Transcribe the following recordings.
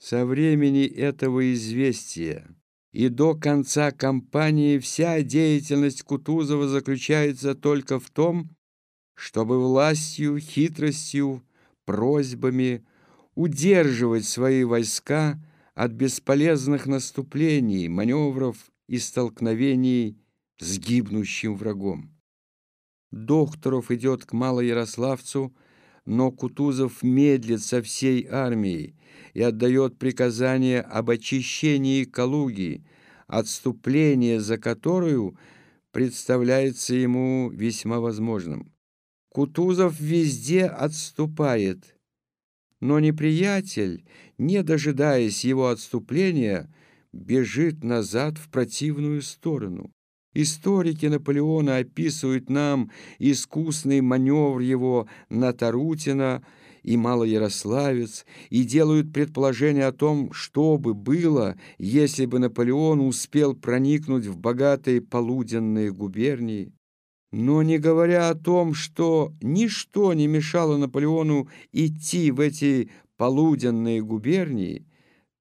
Со времени этого известия и до конца кампании вся деятельность Кутузова заключается только в том, чтобы властью, хитростью, просьбами удерживать свои войска от бесполезных наступлений, маневров и столкновений с гибнущим врагом. Докторов идет к Малоярославцу, но Кутузов медлит со всей армией и отдает приказание об очищении Калуги, отступление за которую представляется ему весьма возможным. Кутузов везде отступает, но неприятель, не дожидаясь его отступления, бежит назад в противную сторону. Историки Наполеона описывают нам искусный маневр его на Тарутина и Малоярославец и делают предположение о том, что бы было, если бы Наполеон успел проникнуть в богатые полуденные губернии. Но не говоря о том, что ничто не мешало Наполеону идти в эти полуденные губернии,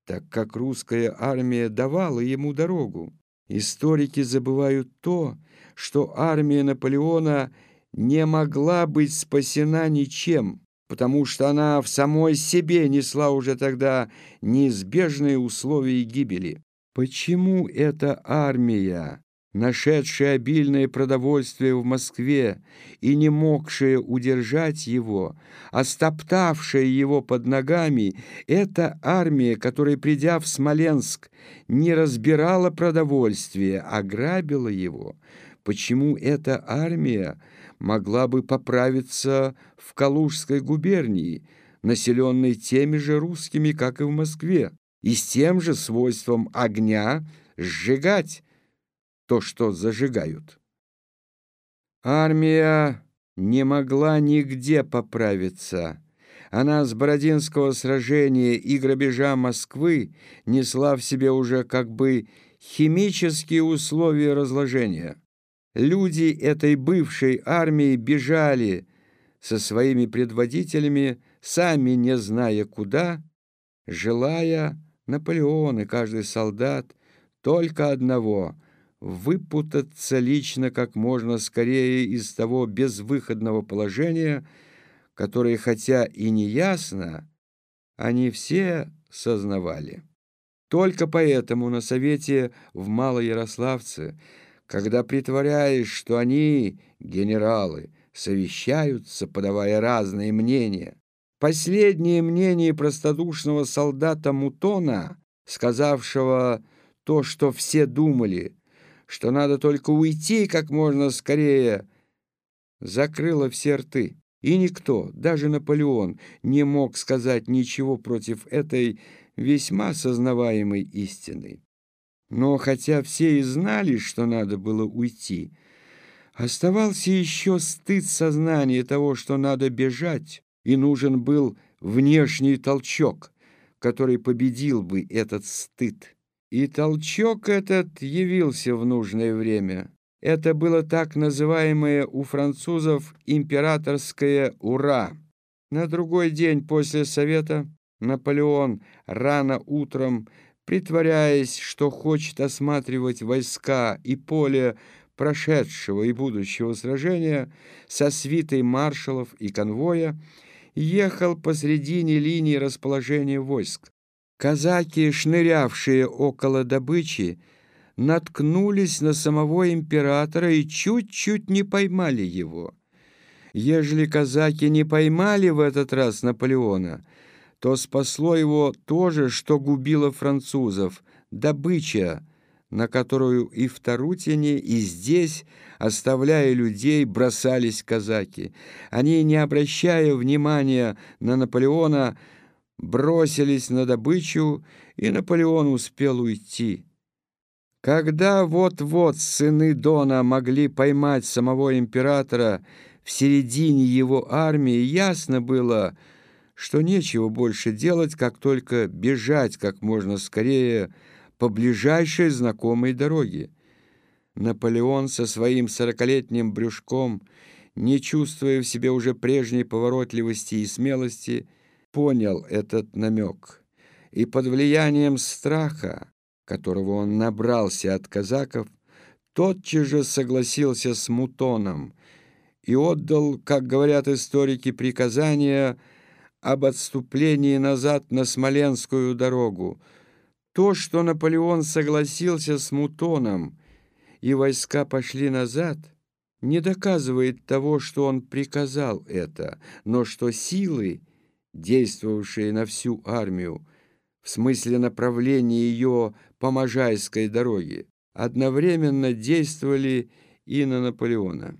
так как русская армия давала ему дорогу. Историки забывают то, что армия Наполеона не могла быть спасена ничем, потому что она в самой себе несла уже тогда неизбежные условия гибели. Почему эта армия нашедшая обильное продовольствие в Москве и не могшая удержать его, остоптавшая его под ногами, эта армия, которая, придя в Смоленск, не разбирала продовольствие, а грабила его, почему эта армия могла бы поправиться в Калужской губернии, населенной теми же русскими, как и в Москве, и с тем же свойством огня сжигать, то, что зажигают. Армия не могла нигде поправиться. Она с Бородинского сражения и грабежа Москвы несла в себе уже как бы химические условия разложения. Люди этой бывшей армии бежали со своими предводителями, сами не зная куда, желая Наполеон и каждый солдат только одного — выпутаться лично как можно скорее из того безвыходного положения, которое, хотя и не ясно, они все сознавали. Только поэтому на совете в Малоярославце, когда притворяешь, что они, генералы, совещаются, подавая разные мнения, последнее мнение простодушного солдата Мутона, сказавшего то, что все думали – что надо только уйти как можно скорее, закрыла все рты. И никто, даже Наполеон, не мог сказать ничего против этой весьма сознаваемой истины. Но хотя все и знали, что надо было уйти, оставался еще стыд сознания того, что надо бежать, и нужен был внешний толчок, который победил бы этот стыд. И толчок этот явился в нужное время. Это было так называемое у французов императорское «Ура!». На другой день после совета Наполеон рано утром, притворяясь, что хочет осматривать войска и поле прошедшего и будущего сражения, со свитой маршалов и конвоя, ехал посредине линии расположения войск. Казаки, шнырявшие около добычи, наткнулись на самого императора и чуть-чуть не поймали его. Ежели казаки не поймали в этот раз Наполеона, то спасло его то же, что губило французов — добыча, на которую и в Тарутине, и здесь, оставляя людей, бросались казаки. Они, не обращая внимания на Наполеона, бросились на добычу, и Наполеон успел уйти. Когда вот-вот сыны Дона могли поймать самого императора в середине его армии, ясно было, что нечего больше делать, как только бежать как можно скорее по ближайшей знакомой дороге. Наполеон со своим сорокалетним брюшком, не чувствуя в себе уже прежней поворотливости и смелости, понял этот намек и под влиянием страха, которого он набрался от казаков, тотчас же согласился с Мутоном и отдал, как говорят историки, приказания об отступлении назад на Смоленскую дорогу. То, что Наполеон согласился с Мутоном, и войска пошли назад, не доказывает того, что он приказал это, но что силы, действовавшие на всю армию, в смысле направления ее по Можайской дороге, одновременно действовали и на Наполеона.